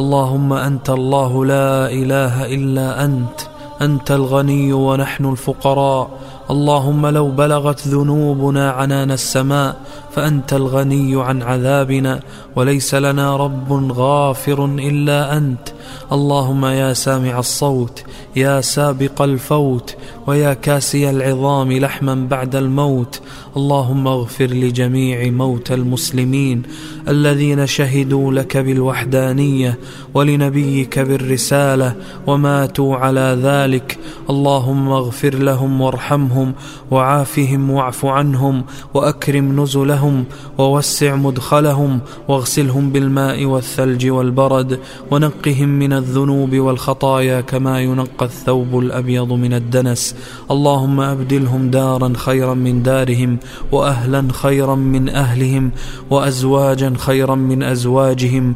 اللهم أنت الله لا إله إلا أنت أنت الغني ونحن الفقراء. اللهم لو بلغت ذنوبنا عنان السماء فأنت الغني عن عذابنا. وليس لنا رب غافر إلا أنت. اللهم يا سامع الصوت يا سابق الفوت ويا كاسي العظام لحما بعد الموت. اللهم اغفر لجميع موتى المسلمين الذين شهدوا لك بالوحدانية ولنبيك بالرسالة وماتوا على ذلك. اللهم اغفر لهم وارحمهم وعافهم واعف عنهم وأكرم نزلهم ووسع مدخلهم واغسلهم بالماء والثلج والبرد ونقهم من الذنوب والخطايا كما ينقى الثوب الأبيض من الدنس. اللهم أبدلهم دارا خيرا من دارهم وأهلا خيرا من أهلهم وأزواجا خيرا من أزواجهم.